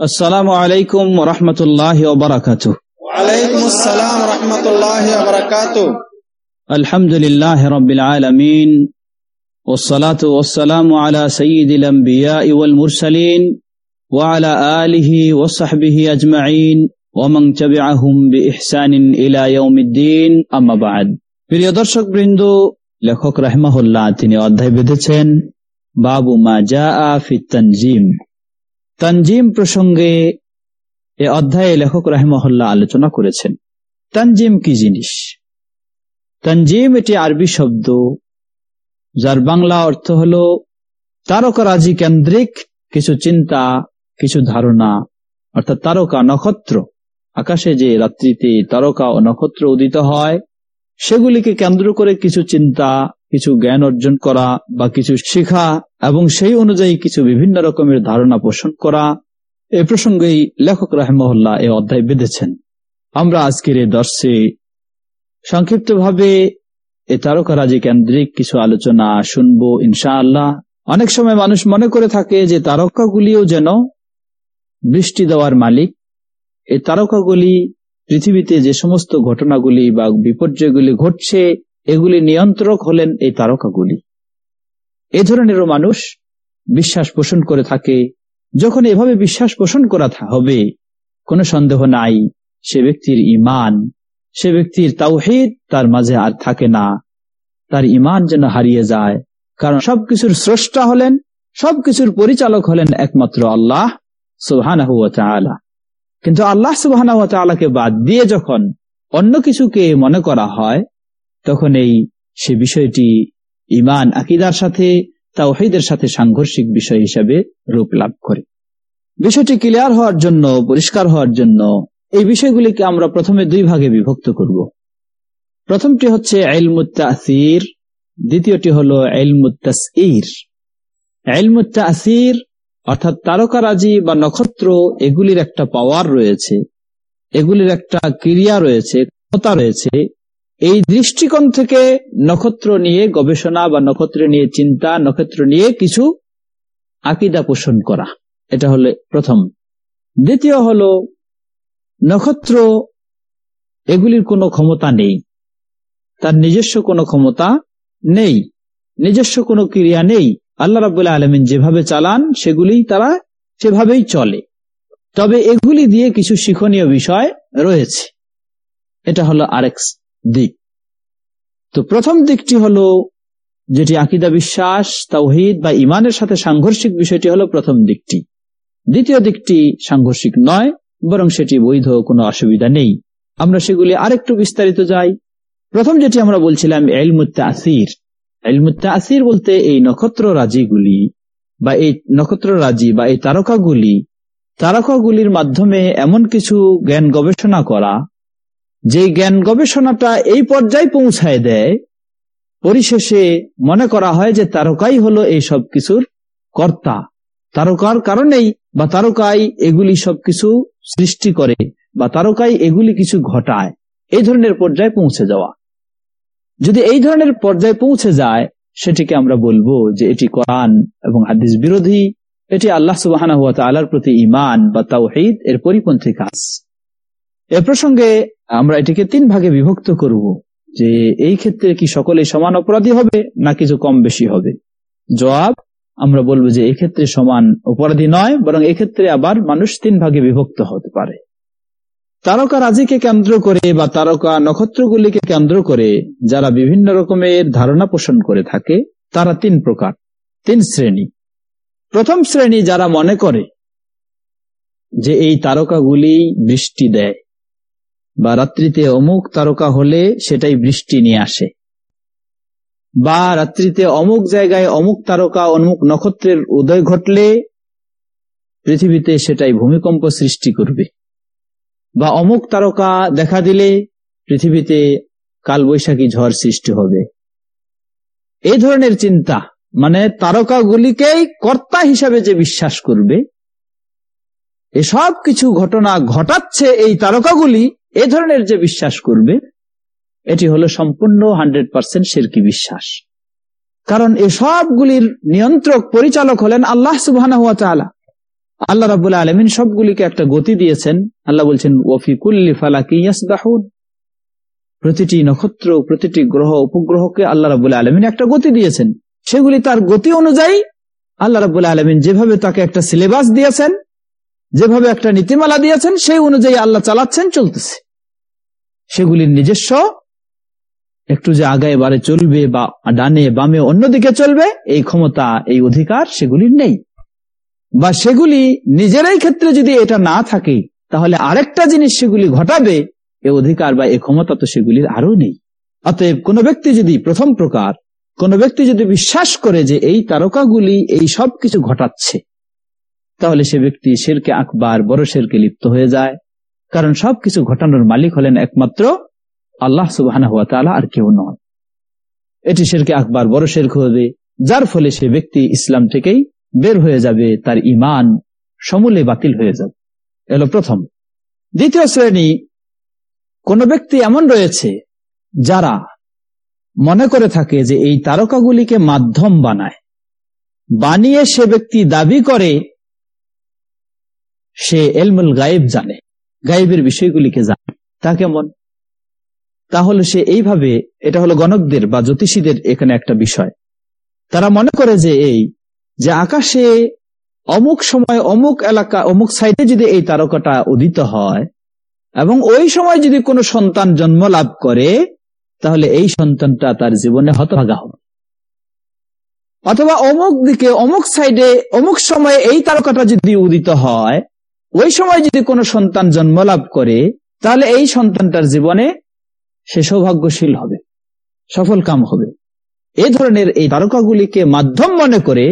السلام عليكم ورحمة الله وبركاته وعليكم السلام ورحمة الله وبركاته الحمد لله رب العالمين والصلاة والسلام على سيد الأنبياء والمرسلين وعلى آله وصحبه أجمعين ومن تبعهم بإحسان إلى يوم الدين أما بعد প্রিয় দর্শক বৃন্দ লেখক রাহমাহুল্লাহ তিনি অধ্যায় বেঁধেছেন বাবু মা জা ফি তঞ্জিম তঞ্জিম প্রসঙ্গে এ অধ্যায়ে লেখক রাহমাহুল্লাহ আলোচনা করেছেন। তঞ্জিম কি জিনিস? তঞ্জিম এটি আরবি শব্দ, যার বাংলা অর্থ হল তারকারাজি কেন্দ্রিক কিছু চিন্তা, কিছু ধারণা, অর্থাৎ তারকা নক্ষত্র। আকাশে যে রাত্রিতে তারকা ও নক্ষত্র উদিত হয় সেগুলিকে কেন্দ্র করে কিছু চিন্তা, কিছু জ্ঞান অর্জন করা বা কিছু শিখা এবং সেই অনুযায়ী কিছু বিভিন্ন রকমের ধারণা পোষণ করা, এ প্রসঙ্গেই লেখক রাহমহল্লা এ অধ্যায় বেঁধেছেন। আমরা আজকের এই দর্শে সংক্ষিপ্তভাবে এ তারকারাজি কেন্দ্রিক কিছু আলোচনা শুনব ইনশাআল্লাহ। অনেক সময় মানুষ মনে করে থাকে যে তারকাগুলিও যেন বৃষ্টি দেওয়ার মালিক। এই তারকাগুলি পৃথিবীতে যে সমস্ত ঘটনাগুলি বা বিপর্যয়গুলি ঘটছে, এগুলি নিয়ন্ত্রক হলেন এই তারকাগুলি। এ ধরনেরও মানুষ বিশ্বাস পোষণ করে থাকে। যখন এভাবে বিশ্বাস পোষণ করা হবে, কোনো সন্দেহ নাই, সে ব্যক্তির ইমান সে ব্যক্তির তাওহিদ তার মাঝে আর থাকে না। তার ইমান যেন হারিয়ে যায়। কারণ সবকিছুর স্রষ্টা হলেন, সবকিছুর পরিচালক হলেন একমাত্র আল্লাহ সুহান কিন্তু আল্লাহ সুবাহকে বাদ দিয়ে যখন অন্য কিছুকে মনে করা হয়, তখন এই, সে বিষয়টি ইমান আকিদার সাথে, তাওহিদের সাথে সাংঘর্ষিক বিষয় হিসেবে রূপ লাভ করে। বিষয়টি ক্লিয়ার হওয়ার জন্য, পরিষ্কার হওয়ার জন্য এই বিষয়গুলিকে আমরা প্রথমে দুই ভাগে বিভক্ত করব। প্রথমটি হচ্ছে এলমুত্তাসির দ্বিতীয়টি হল এলমুত্তাসির এলমুত্তাসির অর্থাৎ তারকারাজি বা নক্ষত্র এগুলির একটা পাওয়ার রয়েছে, এগুলির একটা ক্রিয়া রয়েছে, ক্ষমতা রয়েছে। এই দৃষ্টিকোণ থেকে নক্ষত্র নিয়ে গবেষণা বা নক্ষত্র নিয়ে চিন্তা, নক্ষত্র নিয়ে কিছু আকিদা পোষণ করা। এটা হলো প্রথম। দ্বিতীয় হলো, নক্ষত্র এগুলির কোনো ক্ষমতা নেই। তার নিজস্ব কোনো ক্ষমতা নেই, নিজস্ব কোনো ক্রিয়া নেই। আল্লাহ রাবুল্লাহ আলমিন যেভাবে চালান সেগুলি তারা সেভাবেই চলে। তবে এগুলি দিয়ে কিছু শিক্ষণীয় বিষয় রয়েছে। এটা হলো আরেক দিক। তো প্রথম দিকটি হলো যেটি আকিদা বিশ্বাস, তাওহিদ বা ইমানের সাথে সাংঘর্ষিক বিষয়টি হলো প্রথম দিকটি। দ্বিতীয় দিকটি সাংঘর্ষিক নয়, বরং সেটি বৈধ, কোনো অসুবিধা নেই। আমরা সেগুলি আরেকটু বিস্তারিত যাই। প্রথম যেটি আমরা বলছিলাম এলমুত্তা আসির আসির বলতে এই নক্ষত্র রাজিগুলি বা এই নক্ষত্র রাজি বা এই তারকাগুলি, তারকাগুলির মাধ্যমে এমন কিছু জ্ঞান গবেষণা করা যে জ্ঞান গবেষণাটা এই পর্যায়ে পৌঁছায় দেয়। পরিশেষে মনে করা হয় যে তারকাই হলো এই সব কিছুর কর্তা। তারকার কারণেই বা তারকাই এগুলি সবকিছু সৃষ্টি করে বা তারকাই এগুলি কিছু ঘটায়। এই ধরনের পর্যায়ে পৌঁছে যাওয়া। যদি এই ধরনের পর্যায়ে পৌঁছে যায়, সেটিকে আমরা বলব যে এটি কোরআন এবং হাদিস বিরোধী। এটি আল্লাহ সুবাহ প্রতি ইমান বা তাওহিদ এর পরিপন্থী কাজ। এ প্রসঙ্গে আমরা এটিকে তিন ভাগে বিভক্ত করব যে এই ক্ষেত্রে কি সকলে সমান অপরাধী হবে না কিছু কম বেশি হবে? জবাব, আমরা বলব যে এক্ষেত্রে সমান অপরাধী নয়, বরং এক্ষেত্রে আবার মানুষ তিন ভাগে বিভক্ত হতে পারে। তারকা রাজিকে কেন্দ্র করে বা তারকা নক্ষত্রগুলিকে কেন্দ্র করে যারা বিভিন্ন রকমের ধারণা পোষণ করে থাকে, তারা তিন প্রকার, তিন শ্রেণি। প্রথম শ্রেণি যারা মনে করে যে এই তারকাগুলি বৃষ্টি দেয় বা রাত্রিতে অমুক তারকা হলে সেটাই বৃষ্টি নিয়ে আসে বা রাত্রিতে অমুক জায়গায় অমুক তারকা অমুক নক্ষত্রের উদয় ঘটলে পৃথিবীতে সেটাই ভূমিকম্প সৃষ্টি করবে। বা অমুক তারকা দেখা দিলে পৃথিবীতে কালবৈশাখী ঝড় সৃষ্টি হবে। এই ধরনের চিন্তা মানে তারকাগুলিকেই কর্তা হিসাবে যে বিশ্বাস করবে, এসব কিছু ঘটনা ঘটাচ্ছে এই তারকাগুলি, এ ধরনের যে বিশ্বাস করবে, এটি হলো সম্পূর্ণ হান্ড্রেড পার্সেন্ট সেরকি বিশ্বাস। কারণ এসবগুলির নিয়ন্ত্রক পরিচালক হলেন আল্লাহ সুবাহ আল্লাহ রাবুল্লাহ আলমিন সবগুলিকে একটা গতি দিয়েছেন। আল্লাহ বলছেন ওফিকুল্লি ফালাকি প্রতিটি নক্ষত্র, প্রতিটি গ্রহ, উপগ্রহকে আল্লাহ রাবুল্লাহ আলমিন একটা গতি দিয়েছেন। সেগুলি তার গতি অনুযায়ী আল্লাহ রাবুল্লাহ আলমিন যেভাবে তাকে একটা সিলেবাস দিয়েছেন, যেভাবে একটা নীতিমালা দিয়েছেন, সেই অনুযায়ী আল্লাহ চালাচ্ছেন, চলতেছে। সেগুলির নিজস্ব একটু যে আগায় বারে চলবে বা ডানে বামে অন্যদিকে চলবে, এই ক্ষমতা, এই অধিকার সেগুলির নেই। বা সেগুলি নিজেরাই ক্ষেত্রে যদি এটা না থাকে, তাহলে আরেকটা জিনিস সেগুলি ঘটাবে, এ অধিকার বা এ ক্ষমতা তো সেগুলির আরও নেই। অতএব কোন ব্যক্তি যদি প্রথম প্রকার, কোন ব্যক্তি যদি বিশ্বাস করে যে এই তারকাগুলি এই সব কিছু ঘটাচ্ছে, তাহলে সে ব্যক্তি শেরকে আকবার, বড় শেরকে লিপ্ত হয়ে যায়। কারণ সবকিছু ঘটানোর মালিক হলেন একমাত্র আল্লাহ সুবাহ আর কেউ নয় এটি শেরকে আকবার, বড় শেরক হবে, যার ফলে সে ব্যক্তি ইসলাম থেকেই বের হয়ে যাবে, তার ইমান সমূলে বাতিল হয়ে যাবে। এলো প্রথম। দ্বিতীয় শ্রেণি, কোন ব্যক্তি এমন রয়েছে যারা মনে করে থাকে যে এই তারকাগুলিকে মাধ্যম বানায়। বানিয়ে সে ব্যক্তি দাবি করে, সে এলমুল গায়েব জানে, গায়েবের বিষয়গুলিকে জানে। তা কেমন? তাহলে সে এইভাবে, এটা হলো গণকদের বা জ্যোতিষীদের এখানে একটা বিষয়। তারা মনে করে যে এই যে আকাশে অমুক সময় অমুক এলাকা, অমুক সাইডে যদি এই তারকাটা উদিত হয়, এবং ওই সময় যদি কোনো সন্তান জন্ম লাভ করে, তাহলে এই সন্তানটা তার জীবনে হতভাগা হবে। অথবা অমুক দিকে, অমুক সাইডে অমুক সময়ে এই তারকাটা যদি উদিত হয়, ওই সময় যদি কোনো সন্তান জন্ম লাভ করে, তাহলে এই সন্তানটার জীবনে সে সৌভাগ্যশীল হবে, সফল কাম হবে। এই ধরনের এই তারকাগুলিকে মাধ্যম মনে করে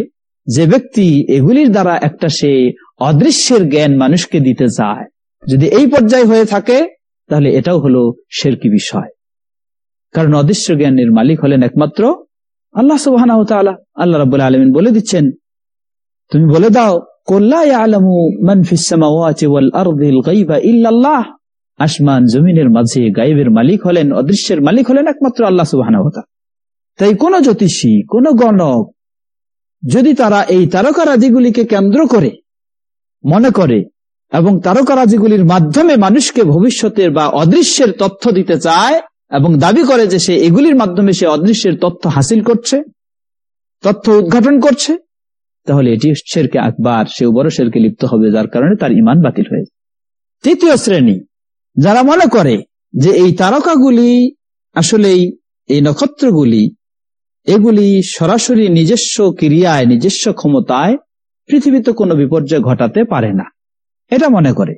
যে ব্যক্তি এগুলির দ্বারা একটা সে অদৃশ্যের জ্ঞান মানুষকে দিতে চায়, যদি এই পর্যায়ে হয়ে থাকে, তাহলে এটাও হলো শেরকি বিষয়। কারণ অদৃশ্য জ্ঞানের মালিক হলেন একমাত্র আল্লাহ সুবাহ আল্লাহ রব আলমিন বলে দিচ্ছেন, তুমি বলে দাও আসমান জমিনের মাঝে গাইবের মালিক হলেন, অদৃশ্যের মালিক হলেন একমাত্র আল্লাহ সুবাহ তাই কোন জ্যোতিষী, কোন গণক যদি তারা এই তারকারাজিগুলিকে কেন্দ্র করে, মনে করে, এবং তারকারাজিগুলির মাধ্যমে মানুষকে ভবিষ্যতের বা অদৃশ্যের তথ্য দিতে চায়, এবং দাবি করে যে সে এগুলির মাধ্যমে সে অদৃশ্যের তথ্য হাসিল করছে, তথ্য উদ্ঘাটন করছে, তাহলে এটি শেরকে আকবার, সে বড় শেরকে লিপ্ত হবে, যার কারণে তার ইমান বাতিল হয়ে তৃতীয় শ্রেণি, যারা মনে করে যে এই তারকাগুলি আসলেই এই নক্ষত্রগুলি এগুলি সরাসরি নিজস্ব ক্রিয়ায়, নিজস্ব ক্ষমতায় পৃথিবীতে কোনো বিপর্যয় ঘটাতে পারে না। এটা মনে করে।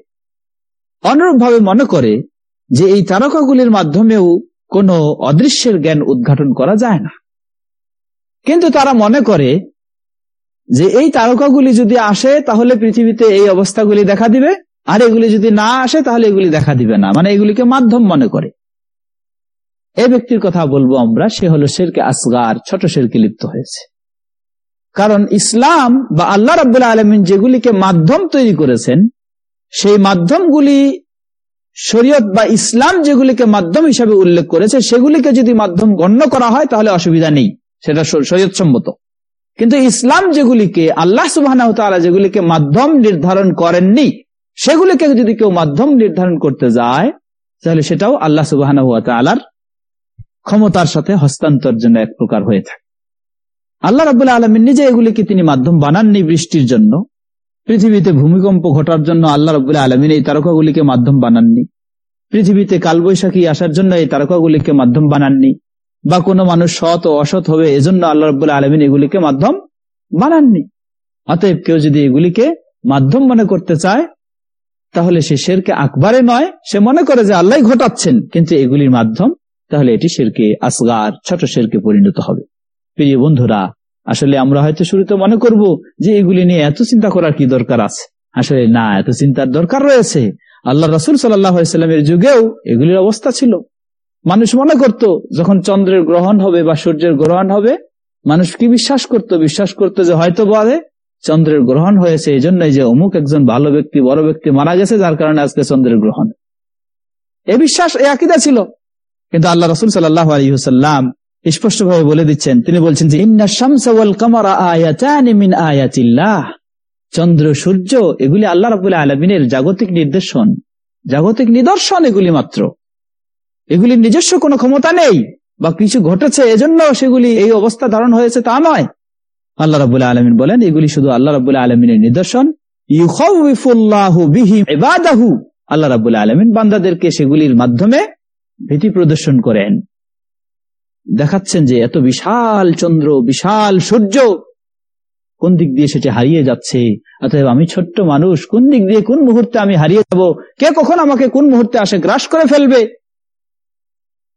অনুরূপভাবে মনে করে যে এই তারকাগুলির মাধ্যমেও কোনো অদৃশ্যের জ্ঞান উদ্ঘাটন করা যায় না। কিন্তু তারা মনে করে যে এই তারকাগুলি যদি আসে, তাহলে পৃথিবীতে এই অবস্থাগুলি দেখা দিবে, আর এগুলি যদি না আসে, তাহলে এগুলি দেখা দিবে না। মানে এগুলিকে মাধ্যম মনে করে। এ ব্যক্তির কথা বলব আমরা, সে হলো শেরকে আসগার, ছোট শেরকে লিপ্ত হয়েছে। কারণ ইসলাম বা আল্লাহ রাবুল্লাহ আলমিন যেগুলিকে মাধ্যম তৈরি করেছেন, সেই মাধ্যমগুলি শরীয়ত বা ইসলাম যেগুলিকে মাধ্যম হিসাবে উল্লেখ করেছে, সেগুলিকে যদি মাধ্যম গণ্য করা হয়, তাহলে অসুবিধা নেই। সেটা শরীয়ত সম্মত কিন্তু ইসলাম যেগুলিকে, আল্লাহ সুবাহ যেগুলিকে মাধ্যম নির্ধারণ করেননি, সেগুলিকে যদি কেউ মাধ্যম নির্ধারণ করতে যায়, তাহলে সেটাও আল্লাহ সুবাহ আলার ক্ষমতার সাথে হস্তান্তর জন্য এক প্রকার হয়ে থাকে। আল্লাহ রাবুল্লাহ আলমিন নিজে এগুলিকে তিনি মাধ্যম বানাননি বৃষ্টির জন্য। পৃথিবীতে ভূমিকম্প ঘটার জন্য আল্লাহ রবুল্লাহ আলমিন এই তারকাগুলিকে মাধ্যম বানাননি। পৃথিবীতে কালবৈশাখী আসার জন্য এই তারকাগুলিকে মাধ্যম বানাননি। বা কোনো মানুষ সৎ ও অসৎ হবে, এজন্য আল্লাহ রবুল্লাহ আলমিন এগুলিকে মাধ্যম বানাননি। অতএব কেউ যদি এগুলিকে মাধ্যম মনে করতে চায়, তাহলে সে শেরকে আকবারে নয়, সে মনে করে যে আল্লাহ ঘটাচ্ছেন, কিন্তু এগুলির মাধ্যম তাহলে এটি শেরকে আসগার, ছোট শেরকে পরিণত হবে। প্রিয় বন্ধুরা, আসলে আমরা হয়তো শুরুতে মনে করব যে এগুলি নিয়ে এত চিন্তা করার কি দরকার আছে। আসলে না, এত চিন্তার দরকার রয়েছে। আল্লাহ রাসুল সাল্লামের যুগেও এগুলির অবস্থা ছিল। মানুষ মনে করত, যখন চন্দ্রের গ্রহণ হবে বা সূর্যের গ্রহণ হবে, মানুষ কি বিশ্বাস করত? বিশ্বাস করতো যে হয়তো বলে চন্দ্রের গ্রহণ হয়েছে এই জন্যই যে অমুক একজন ভালো ব্যক্তি, বড় ব্যক্তি মারা গেছে, যার কারণে আজকে চন্দ্রের গ্রহণ। এ বিশ্বাস, এ আকিদা ছিল। কিন্তু আল্লাহ রসুল সাল্লাহ আলহিহাল্লাম স্পষ্টভাবে বলে দিচ্ছেন, তিনি বলছেন যে, ইন্না শামসাওয়াল কামারা আয়াতিল্লাহ। চন্দ্র, সূর্য, এগুলি আল্লাহ রাবুল্লাহ আলমিনের জাগতিক নির্দেশন জাগতিক নিদর্শন এগুলি মাত্র। এগুলির নিজস্ব কোনো ক্ষমতা নেই বা কিছু ঘটেছে, এজন্য সেগুলি এই অবস্থা ধারণ হয়েছে তা নয়। আল্লাহ রাবুল্লাহ আলমিন বলেন, এগুলি শুধু আল্লাহ রাবুল্লাহ আলমিনের নিদর্শন। আল্লাহ রাবুল্লাহ আলমিন বান্দাদেরকে সেগুলির মাধ্যমে ভীতি প্রদর্শন করেন। দেখাচ্ছেন যে এত বিশাল চন্দ্র, বিশাল সূর্য, কোন দিক দিয়ে সেটি হারিয়ে যাচ্ছে? অতএব আমি ছোট্ট মানুষ, কোন দিক দিয়ে, কোন মুহূর্তে আমি হারিয়ে যাব? কে কখন আমাকে কোন মুহূর্তে আসে গ্রাস করে ফেলবে?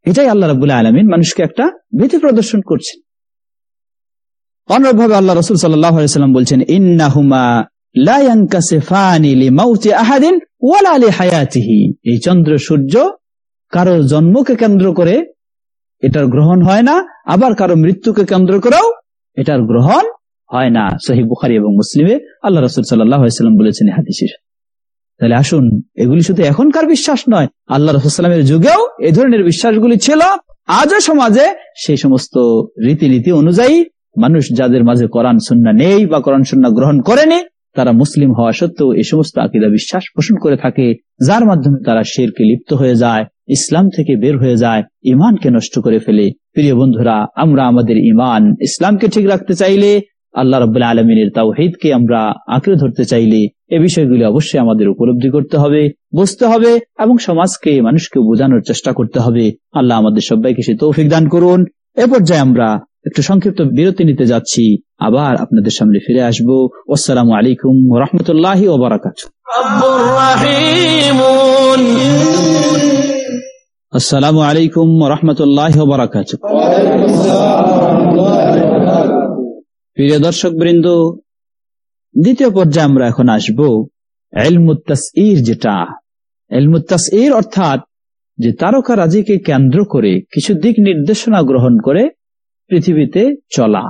এটাই আল্লাহ রাবুল্লাহ আলমিন মানুষকে একটা ভীতি প্রদর্শন করছেন অনুরূপভাবে আল্লাহ রসুল সাল্লাম বলছেন, ইন্নাহুমা এই চন্দ্র সূর্য কারও জন্মকে কেন্দ্র করে এটার গ্রহণ হয় না, আবার কারও মৃত্যুকে কেন্দ্র করেও এটার গ্রহণ হয় না। সহি বুখারি এবং মুসলিমে আল্লাহ রসুল সাল্লাম বলেছেন হাদিসের। তাহলে আসুন, এগুলি শুধু এখনকার বিশ্বাস নয়, আল্লাহ রসুলামের যুগেও এ ধরনের বিশ্বাসগুলি ছিল। আজও সমাজে সেই সমস্ত রীতিনীতি অনুযায়ী মানুষ যাদের মাঝে কোরআন সুন্না নেই বা কোরআন সুন্না গ্রহণ করেনি, তারা মুসলিম হওয়া সত্ত্বেও এই সমস্ত আকিদা বিশ্বাস পোষণ করে থাকে, যার মাধ্যমে তারা শেরকে লিপ্ত হয়ে যায়। ইসলাম থেকে বের হয়ে যায় ইমানকে নষ্ট করে ফেলে। প্রিয় বন্ধুরা, আমরা আমাদের ইমান ইসলামকে ঠিক রাখতে চাইলে, আল্লাহ রবাহ আলমিনের তাওহিদকে আমরা আঁকড়ে ধরতে চাইলে, এ বিষয়গুলি অবশ্যই আমাদের উপলব্ধি করতে হবে, বুঝতে হবে এবং সমাজকে, মানুষকে বোঝানোর চেষ্টা করতে হবে। আল্লাহ আমাদের সবাইকে সে তৌফিক দান করুন। এ পর্যায়ে আমরা একটু সংক্ষিপ্ত বিরতি নিতে যাচ্ছি, আবার আপনাদের সামনে ফিরে আসব। আসসালামু আলাইকুম রহমতুল্লাহ ওবরাকাত আসসালামু আলাইকুম রহমতুল্লাহ ওবরাকাত প্রিয় দর্শক বৃন্দ দ্বিতীয় পর্যায়ে আমরা এখন আসব এলমুত্তাসির যেটা। অর্থাৎ যে তারকা রাজিকে কেন্দ্র করে কিছু দিক নির্দেশনা গ্রহণ করে পৃথিবীতে চলা।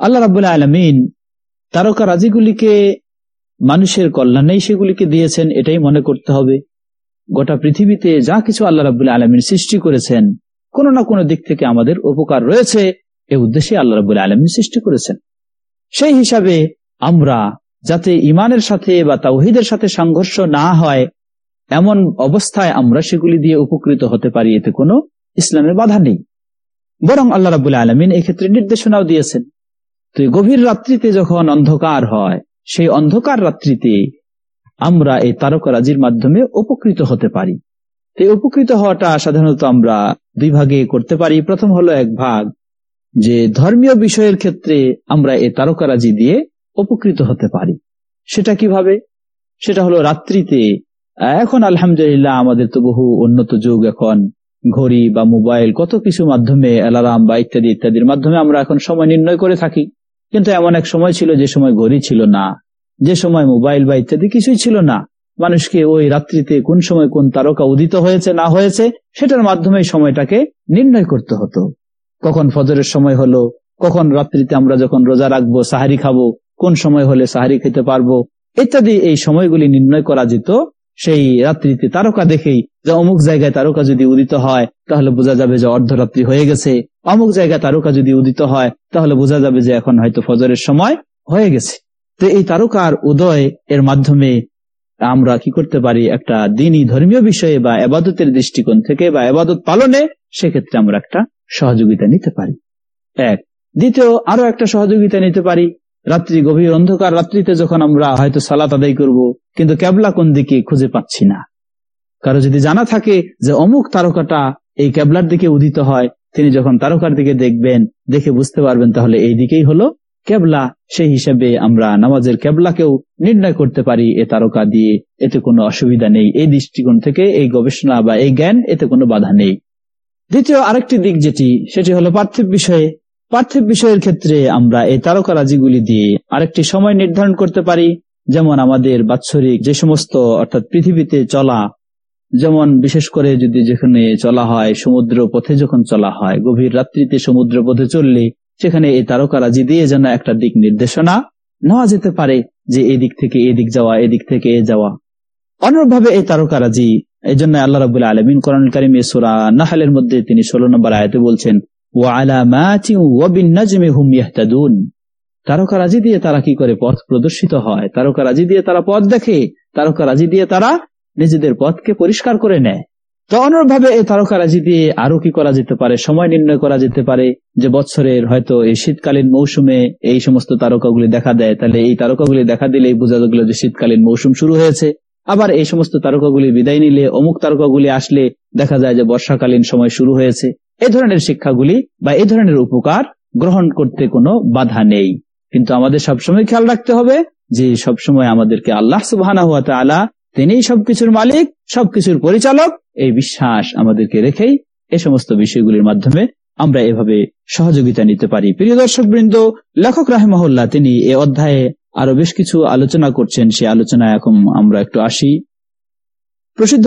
আল্লাহ রাবুল্লাহ আলমিন তারকা রাজিগুলিকে মানুষের কল্যাণেই সেগুলিকে দিয়েছেন, এটাই মনে করতে হবে। গোটা পৃথিবীতে যা কিছু আল্লাহ রাবুল্লাহ আলমিন সৃষ্টি করেছেন, কোনো না কোনো দিক থেকে আমাদের উপকার রয়েছে, এ উদ্দেশ্যে আল্লাহ রাবুল্লাহ আলমিন সৃষ্টি করেছেন। সেই হিসাবে আমরা যাতে ইমানের সাথে বা তাওহিদের সাথে সংঘর্ষ না হয়, এমন অবস্থায় আমরা সেগুলি দিয়ে উপকৃত হতে পারি, এতে কোনো ইসলামের বাধা নেই। বরং আল্লাহ রাবুল্লাহ আলমিন এক্ষেত্রে নির্দেশনাও দিয়েছেন। তো গভীর রাত্রিতে যখন অন্ধকার হয়, সেই অন্ধকার রাত্রিতে আমরা এই তারকারাজির মাধ্যমে উপকৃত হতে পারি। এই উপকৃত হওয়াটা সাধারণত আমরা দুই ভাগে করতে পারি। প্রথম হলো এক ভাগ, যে ধর্মীয় বিষয়ের ক্ষেত্রে আমরা এই তারকারাজি দিয়ে উপকৃত হতে পারি। সেটা কীভাবে? সেটা হলো রাত্রিতে, এখন আলহামদুলিল্লাহ আমাদের তো বহু উন্নত যুগ, এখন ঘড়ি বা মোবাইল কত কিছু মাধ্যমে, অ্যালার্ম বা ইত্যাদি, ইত্যাদির মাধ্যমে আমরা এখন সময় নির্ণয় করে থাকি। কিন্তু এমন এক সময় ছিল যে সময় ঘড়ি ছিল না। যে সময় মোবাইল বা ইত্যাদি কিছুই ছিল না, মানুষকে ওই রাত্রিতে কোন সময় কোন তারকা উদিত হয়েছে, না হয়েছে, সেটার মাধ্যমে সময়টাকে নির্ণয় করতে হতো। কখন ফজরের সময় হলো, কখন রাত্রিতে আমরা যখন রোজা রাখব, সাহারি খাব, কোন সময় হলে সাহারি খেতে পারব, ইত্যাদি এই সময়গুলি নির্ণয় করা যেত। সেই রাত্রিতে তারকা দেখেই যে অমুক জায়গায় তারকা যদি উদিত হয়, তাহলে বোঝা যাবে যে অর্ধরাত্রি হয়ে গেছে। অমুক জায়গায় তারকা যদি উদিত হয়, তাহলে বোঝা যাবে যে এখন হয়তো ফজরের সময় হয়ে গেছে। তো এই তারকার উদয় এর মাধ্যমে আমরা কি করতে পারি? একটা দিনই ধর্মীয় বিষয়ে বা আবাদতের দৃষ্টিকোণ থেকে বা আবাদত পালনে সেক্ষেত্রে আমরা একটা সহযোগিতা নিতে পারি। এক। দ্বিতীয় আরও একটা সহযোগিতা নিতে পারি। রাত্রি গভীর অন্ধকার, রাত্রিতে যখন আমরা হয়তো সালাত আদায় করব, কিন্তু ক্যাবলা কোন দিকে খুঁজে পাচ্ছি না। কারও যদি জানা থাকে যে অমুক তারকাটা এই ক্যাবলার দিকে উদিত হয়, তিনি যখন তারকার দিকে দেখবেন, দেখে বুঝতে পারবেন তাহলে এই দিকেই হলো কেবলা, সেই হিসেবে আমরা নামাজের কেবলাকেও নির্ণয় করতে পারি, এ তারকা দিয়ে এতে কোনো অসুবিধা নেই। এই দৃষ্টিকোণ থেকে, এই গবেষণা বা এই জ্ঞান এতে কোনো বাধা নেই। দ্বিতীয় আরেকটি দিক যেটি, সেটি হলো পার্থিব বিষয়ে। পার্থিব বিষয়ের ক্ষেত্রে আমরা এই তারকারাজিগুলি দিয়ে আরেকটি সময় নির্ধারণ করতে পারি, যেমন আমাদের বাৎসরিক যে সমস্ত, অর্থাৎ পৃথিবীতে চলা। যেমন বিশেষ করে যদি যেখানে চলা হয় সমুদ্র পথে যখন চলা হয়, গভীর রাত্রিতে সমুদ্র পথে চললে সেখানে এই তারকারাজি দিয়ে যেন একটা দিক নির্দেশনা নেওয়া যেতে পারে যে এদিক থেকে এদিক যাওয়া, এদিক থেকে এ যাওয়া। অনুরূপভাবে এই তারকারাজি, এই জন্য আল্লাহ রাবুল্লাহ আলমিন কোরআন কারিম সুরা নাহালের মধ্যে তিনি ষোলো নম্বর আয়তে বলছেন তারকারাজি দিয়ে তারা কি করে পথ প্রদর্শিত হয়? তারকারাজি দিয়ে তারা পথ দেখে, তারকারাজি দিয়ে তারা নিজেদের পথকে পরিষ্কার করে নেয়। তো অনুরূপভাবে এই তারকারাজি দিয়ে আরও কি করা যেতে পারে? সময় নির্ণয় করা যেতে পারে যে বছরের হয়তো এই শীতকালীন মৌসুমে এই সমস্ত তারকাগুলি দেখা দেয়। তাহলে এই তারকাগুলি দেখা দিলেই বোঝা গেল যে শীতকালীন মৌসুম শুরু হয়েছে। আবার এই সমস্ত তারকাগুলি বিদায় নিলে অমুক তারকাগুলি আসলে দেখা যায় যে বর্ষাকালীন সময় শুরু হয়েছে। এই ধরনের শিক্ষাগুলি বা এই ধরনের উপকার গ্রহণ করতে কোনো বাধা নেই। কিন্তু আমাদের সবসময় খেয়াল রাখতে হবে যে সবসময় আমাদেরকে আল্লাহ সুবাহ তিনি সবকিছুর মালিক, সবকিছুর পরিচালক। এই বিশ্বাস আমাদেরকে রেখেই এই সমস্ত বিষয়গুলির মাধ্যমে আমরা এভাবে সহযোগিতা নিতে পারি। প্রিয় দর্শক বৃন্দ লেখক রাহেমহল্লা তিনি এ অধ্যায়ে আরও বেশ কিছু আলোচনা করছেন। সে আলোচনা এখন আমরা একটু আসি। প্রসিদ্ধ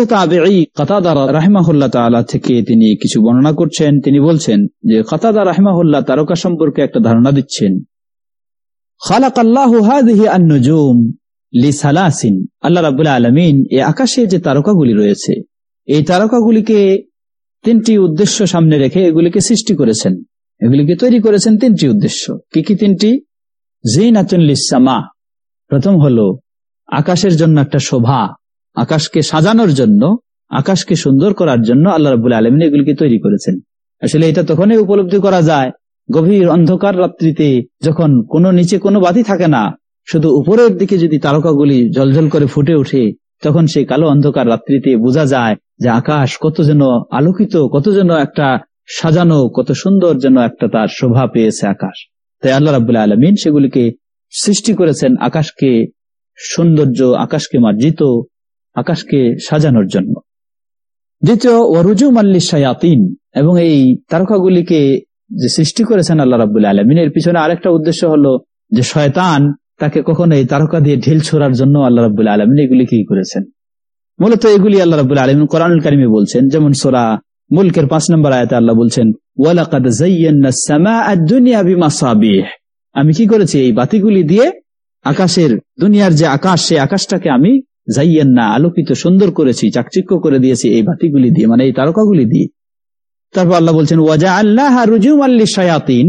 রাহিমাহুল্লাহ থেকে তিনি কিছু বর্ণনা করছেন। তিনি বলছেন যে, কাতাদা রাহিমাহুল্লাহ তারকা সম্পর্কে একটা ধারণা দিচ্ছেন। খালাক আল্লাহ আল্লাহ রাবুল্লাহ আলমিন এ আকাশে যে তারকাগুলি রয়েছে, এই তারকাগুলিকে তিনটি উদ্দেশ্য সামনে রেখে এগুলিকে সৃষ্টি করেছেন। এগুলিকে তৈরি করেছেন তিনটি উদ্দেশ্য। কি কি তিনটি? জিনাতুল্লিসামা প্রথম হলো, আকাশের জন্য একটা শোভা, আকাশকে সাজানোর জন্য, আকাশকে সুন্দর করার জন্য আল্লাহ রাবুল আলমিন এগুলিকে তৈরি করেছেন। আসলে এটা তখনই উপলব্ধি করা যায়, গভীর অন্ধকার রাত্রিতে যখন কোনো নিচে কোনো বাতি থাকে না শুধু উপরের দিকে যদি তারকাগুলি জলজল করে ফুটে ওঠে, তখন সেই কালো অন্ধকার রাত্রিতে বোঝা যায় যে আকাশ কত যেন আলোকিত, কত যেন একটা সাজানো, কত সুন্দর যেন একটা তার শোভা পেয়েছে আকাশ। তাই আল্লাহ রাবুল্লাহ আলমিন সেগুলিকে সৃষ্টি করেছেন আকাশকে সৌন্দর্য, আকাশকে মার্জিত, আকাশকে সাজানোর জন্য। দ্বিতীয়, ওয়ারুজু মাল্লি এবং এই তারকাগুলিকে যে সৃষ্টি করেছেন আল্লাহ রাবুল্লাহ আলমিনের পিছনে আরেকটা উদ্দেশ্য হলো যে শয়তান তাকে কখনো এই তারকা দিয়ে ঢিল ছোড়ার জন্য আল্লাহ রাবুল্লাহ আলমিন এগুলি কি করেছেন? মূলত এগুলি আল্লাহ রাবুল আলমিন কোরআনুল কারিমে বলছেন, যেমন সোরা মুলকের পাঁচ নম্বর আয়তে আল্লাহ বলছেন আমি কি করেছি? এই বাতিগুলি দিয়ে আকাশের, দুনিয়ার যে আকাশ, সেই আকাশটাকে আমি জাইয়ান্না আলোকিত, সুন্দর করেছি, চাকচিক্য করে দিয়েছি এই বাতিগুলি দিয়ে মানে এই তারকাগুলি দিয়ে। তারপর আল্লাহ বলছেন ওয়াজা আল্লাহ রুজুম আল্লি শায়াতিন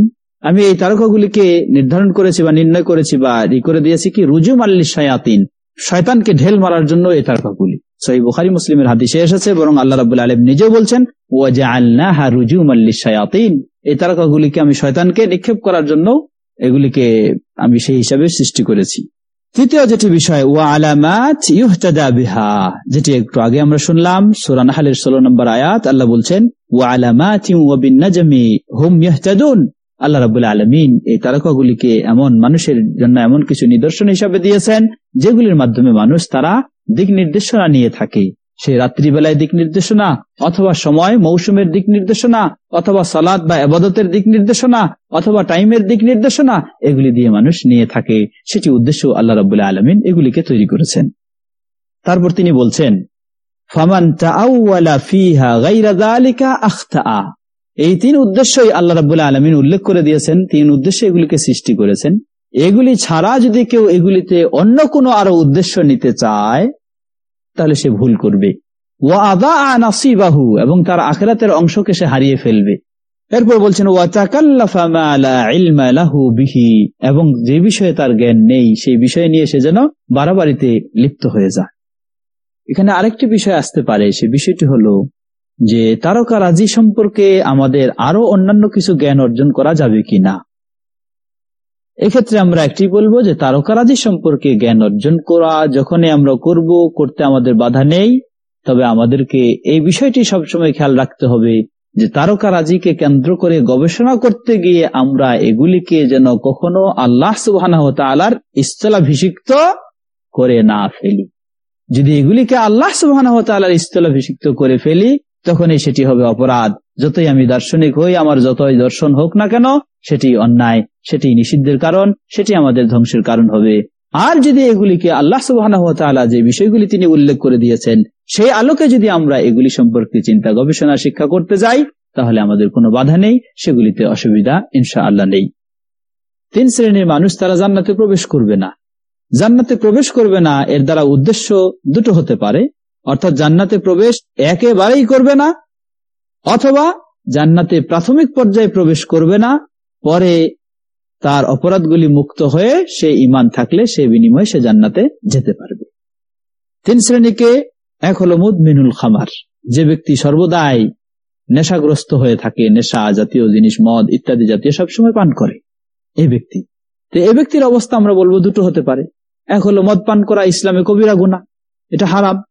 আমি এই তারকাগুলিকে নির্ধারণ করেছি বা নির্ণয় করেছি বা ই করে দিয়েছি কি? রুজুম আল্লি শায়াতিন শয়তানকে ঢেল মারার জন্য এই তারকাগুলি। সহি বুখারি, মুসলিমের হাদিসে এসেছে, বরং আল্লাহ রাবুল আলম নিজেও বলছেন ওয়াজা আল্লাহ রুজুম আল্লি শায়াতিন এই তারকাগুলিকে আমি শয়তানকে নিক্ষেপ করার জন্য এগুলিকে আমি সেই হিসাবে সৃষ্টি করেছি। তৃতীয় যেটি বিষয় ও আলামাত ইউহতাদা বিহা। যেটি একটু আগে আমরা শুনলাম সুরান হালের ষোলো নম্বর আয়াত, আল্লাহ বলছেন ও আলামাত হুম ইহতাদুন আল্লাহ রাবুল্লাহ আলমিন এই তারকাগুলিকে এমন মানুষের জন্য এমন কিছু নিদর্শন হিসাবে দিয়েছেন, যেগুলির মাধ্যমে মানুষ তারা দিক নির্দেশনা নিয়ে থাকে। সে রাত্রিবেলায় দিক নির্দেশনা, অথবা সময়, মৌসুমের দিক নির্দেশনা, অথবা সালাদ বা আবাদতের দিক নির্দেশনা, অথবা টাইমের দিক নির্দেশনা, এগুলি দিয়ে মানুষ নিয়ে থাকে। সেটি উদ্দেশ্য আল্লাহ রাবুল্লাহ আলমিন এগুলিকে তৈরি করেছেন। তারপর তিনি বলছেন, ফামান এই তিন উদ্দেশ্যই আল্লাহ রাবুল্লাহ আলমিন উল্লেখ করে দিয়েছেন, তিন উদ্দেশ্য এগুলিকে সৃষ্টি করেছেন। এগুলি ছাড়া যদি কেউ এগুলিতে অন্য কোনো আরও উদ্দেশ্য নিতে চায়, তাহলে সে ভুল করবে। ও আদা নাসিবাহু, এবং তার আখেরাতের অংশকে সে হারিয়ে ফেলবে। এরপর বলছেন এবং যে বিষয়ে তার জ্ঞান নেই, সেই বিষয় নিয়ে সে যেন বাড়াবাড়িতে লিপ্ত হয়ে যায়। এখানে আরেকটি বিষয় আসতে পারে, সে বিষয়টি হলো যে তারকা রাজি সম্পর্কে আমাদের আরও অন্যান্য কিছু জ্ঞান অর্জন করা যাবে কি না এক্ষেত্রে আমরা একটি বলব যে তারকারাজি সম্পর্কে জ্ঞান অর্জন করা, যখনই আমরা করব, করতে আমাদের বাধা নেই, তবে আমাদেরকে এই বিষয়টি সবসময় খেয়াল রাখতে হবে যে তারকারাজিকে কেন্দ্র করে গবেষণা করতে গিয়ে আমরা এগুলিকে যেন কখনো আল্লাহ সুবাহ তালার স্থলাভিষিক্ত করে না ফেলি। যদি এগুলিকে আল্লাহ সুবাহ তালার স্থলাভিষিক্ত করে ফেলি তখনই সেটি হবে অপরাধ। যতই আমি দার্শনিক হই, আমার যতই দর্শন হোক না কেন, সেটি অন্যায়, সেটি নিষিদ্ধের কারণ, সেটি আমাদের ধ্বংসের কারণ হবে। আর যদি এগুলিকে আল্লাহ সুবাহ যে বিষয়গুলি তিনি উল্লেখ করে দিয়েছেন, সেই আলোকে যদি আমরা এগুলি সম্পর্কে চিন্তা, গবেষণা, শিক্ষা করতে যাই, তাহলে আমাদের কোনো বাধা নেই, সেগুলিতে অসুবিধা ইনশা আল্লাহ নেই। তিন শ্রেণির মানুষ তারা জান্নাতে প্রবেশ করবে না। জান্নাতে প্রবেশ করবে না, এর দ্বারা উদ্দেশ্য দুটো হতে পারে। অর্থাৎ জান্নাতে প্রবেশ একেবারেই করবে না, অথবা জান্নাতে প্রাথমিক পর্যায়ে প্রবেশ করবে না, পরে তার অপরাধগুলি মুক্ত হয়ে সে ইমান থাকলে সে বিনিময়ে সে জান্নাতে যেতে পারবে। তিন শ্রেণীকে এক হলো মুদমিনুল খামার। যে ব্যক্তি সর্বদাই নেশাগ্রস্ত হয়ে থাকে, নেশা জাতীয় জিনিস, মদ ইত্যাদি জাতীয় সবসময় পান করে এই ব্যক্তি। তো এই ব্যক্তির অবস্থা আমরা বলব দুটো হতে পারে। এক হলো মদ পান করা ইসলামে কবিরা গুণা এটা হারাম।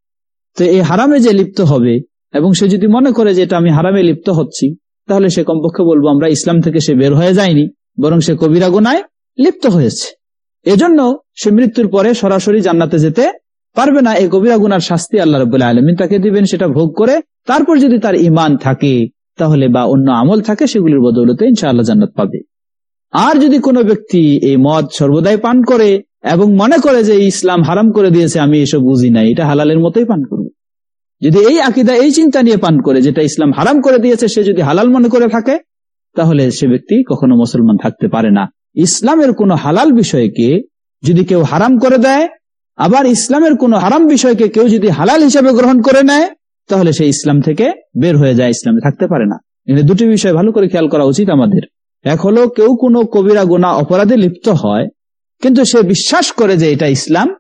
তো এই হারামে যে লিপ্ত হবে, এবং সে যদি মনে করে যে এটা আমি হারামে লিপ্ত হচ্ছি, তাহলে সে কমপক্ষে বলব, আমরা ইসলাম থেকে সে বের হয়ে যায়নি, বরং সে কবিরা গুনায় লিপ্ত হয়েছে। এজন্য সে মৃত্যুর পরে সরাসরি জান্নাতে যেতে পারবে না, এই কবিরা গুনার শাস্তি আল্লাহ রবুল্লাহ আলমিন তাকে দিবেন, সেটা ভোগ করে তারপর যদি তার ইমান থাকে, তাহলে বা অন্য আমল থাকে, সেগুলির বদৌলতে ইনশাআল্লাহ জান্নাত পাবে। আর যদি কোনো ব্যক্তি এই মদ সর্বদাই পান করে এবং মনে করে যে ইসলাম হারাম করে দিয়েছে, আমি এসব বুঝি নাই। এটা হালালের মতোই পান করব। যদি এই আকিদা, এই চিন্তা নিয়ে পান করে, যেটা ইসলাম হারাম করে দিয়েছে, সে যদি হালাল মনে করে থাকে, তাহলে সে ব্যক্তি কখনো মুসলমান থাকতে পারে না। ইসলামের কোন হালাল বিষয়কে যদি কেউ হারাম করে দেয়, আবার ইসলামের কোন হারাম বিষয়কে কেউ যদি হালাল হিসেবে গ্রহণ করে নেয়, তাহলে সে ইসলাম থেকে বের হয়ে যায়, ইসলামে থাকতে পারে না। এখানে দুটি বিষয় ভালো করে খেয়াল করা উচিত আমাদের। এক হলো, কেউ কোনো কবিরা গোনা অপরাধে লিপ্ত হয় কিন্তু সে বিশ্বাস করে যে এটা ইসলাম,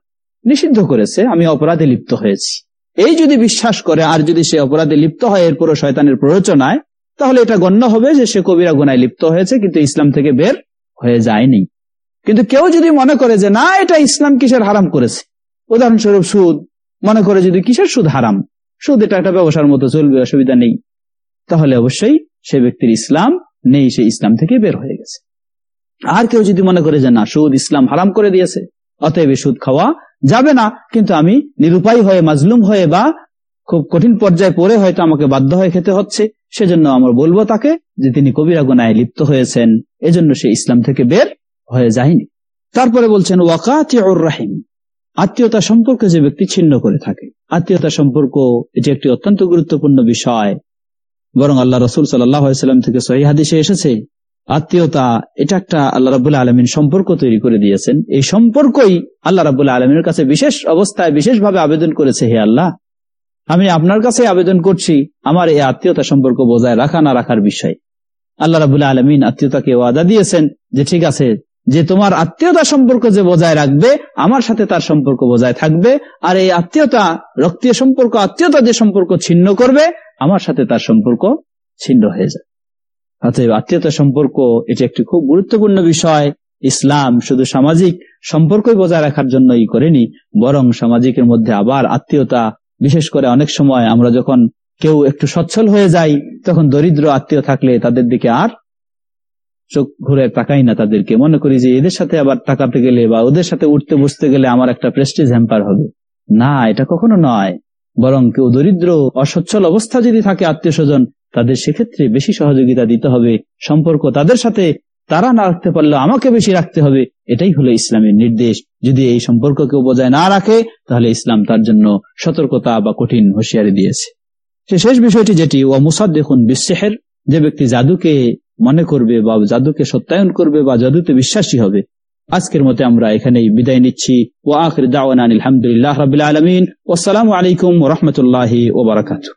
নিষিদ্ধ করেছে, আমি অপরাধে লিপ্ত হয়েছি। এই যদি বিশ্বাস করে, আর যদি সে অপরাধে লিপ্ত হয়, এরপরও শয়তানের প্ররোচনায়, তাহলে এটা গণ্য হবে যে সে কবিরা গুনায় লিপ্ত হয়েছে, কিন্তু ইসলাম থেকে বের হয়ে যায়নি। কিন্তু কেউ যদি মনে করে যে, না, এটা ইসলাম কিসের হারাম করেছে? উদাহরণস্বরূপ সুদ। মনে করে যদি কিসের সুদ হারাম? সুদ এটা একটা ব্যবসার মতো, চলবে, অসুবিধা নেই। তাহলে অবশ্যই সে ব্যক্তির ইসলাম নেই, সে ইসলাম থেকে বের হয়ে গেছে। আর কেউ যদি মনে করে যে না, সুদ ইসলাম হারাম করে দিয়েছে, অতএব সুদ খাওয়া যাবে না। কিন্তু আমি নিরুপায় হয়ে, মাজলুম হয়ে বা খুব কঠিন পর্যায়ে পড়ে হয়তো আমাকে বাধ্য হয়ে খেতে হচ্ছে, সেজন্য আমরা বলব তাকে যে তিনি কবিরা গুনায় লিপ্ত হয়েছেন, এজন্য সে ইসলাম থেকে বের হয়ে যায়নি। তারপরে বলছেন, ওয়াকাতিউর রাহিম, আত্মীয়তা সম্পর্কে যে ব্যক্তি ছিন্ন করে থাকে, আত্মীয়তা সম্পর্ক এটি একটি অত্যন্ত গুরুত্বপূর্ণ বিষয়। বরং আল্লাহ রসুল সাল্লাম থেকে সহি এসেছে আত্মীয়তা, এটা একটা আল্লাহ রাবুল্লাহ আলমিন সম্পর্ক তৈরি করে দিয়েছেন। এই সম্পর্কই আল্লাহ রাবুল্লাহ আলমিনের কাছে বিশেষ অবস্থায় বিশেষভাবে আবেদন করেছে, হে আল্লাহ, আমি আপনার কাছে আবেদন করছি আমার এই আত্মীয়তা সম্পর্ক বজায় রাখা না রাখার বিষয়। আল্লাহ রাবুল্লাহ আলমিন আত্মীয়তাকে ওয়াদা দিয়েছেন যে, ঠিক আছে, যে তোমার আত্মীয়তা সম্পর্ক যে বজায় রাখবে, আমার সাথে তার সম্পর্ক বজায় থাকবে, আর এই আত্মীয়তা, রক্তীয় সম্পর্ক, আত্মীয়তা যে সম্পর্ক ছিন্ন করবে, আমার সাথে তার সম্পর্ক ছিন্ন হয়ে যায় অতএব আত্মীয়তা সম্পর্ক, এটি একটি খুব গুরুত্বপূর্ণ বিষয়। ইসলাম শুধু সামাজিক সম্পর্কই বজায় রাখার জন্যই করেনি, বরং সামাজিকের মধ্যে আবার আত্মীয়তা, বিশেষ করে অনেক সময় আমরা যখন কেউ একটু সচ্ছল হয়ে যাই, তখন দরিদ্র আত্মীয় থাকলে তাদের দিকে আর চোখ ঘুরে তাকাই না তাদেরকে। মনে করি যে এদের সাথে আবার তাকাতে গেলে বা ওদের সাথে উঠতে বসতে গেলে আমার একটা প্রেস্টিজ হ্যাম্পার হবে। না, এটা কখনো নয়। বরং কেউ দরিদ্র, অসচ্ছল অবস্থা যদি থাকে আত্মীয় স্বজন তাদের সেক্ষেত্রে বেশি সহযোগিতা দিতে হবে, সম্পর্ক তাদের সাথে, তারা না রাখতে পারলে আমাকে বেশি রাখতে হবে, এটাই হলো ইসলামের নির্দেশ। যদি এই সম্পর্ক কেউ বজায় না রাখে, তাহলে ইসলাম তার জন্য সতর্কতা বা কঠিন হুঁশিয়ারি দিয়েছে। সে শেষ বিষয়টি যেটি ও মুসাদ দেখুন বিশ্বের যে ব্যক্তি জাদুকে মনে করবে বা জাদুকে সত্যায়ন করবে বা জাদুতে বিশ্বাসী হবে। আজকের মতে আমরা এখানেই বিদায় নিচ্ছি। ও আখির দাওয়ান আলহামদুলিল্লাহ রবিল আলমিন। ওসালামু আলাইকুম রহমতুল্লাহ ওবরাকাতু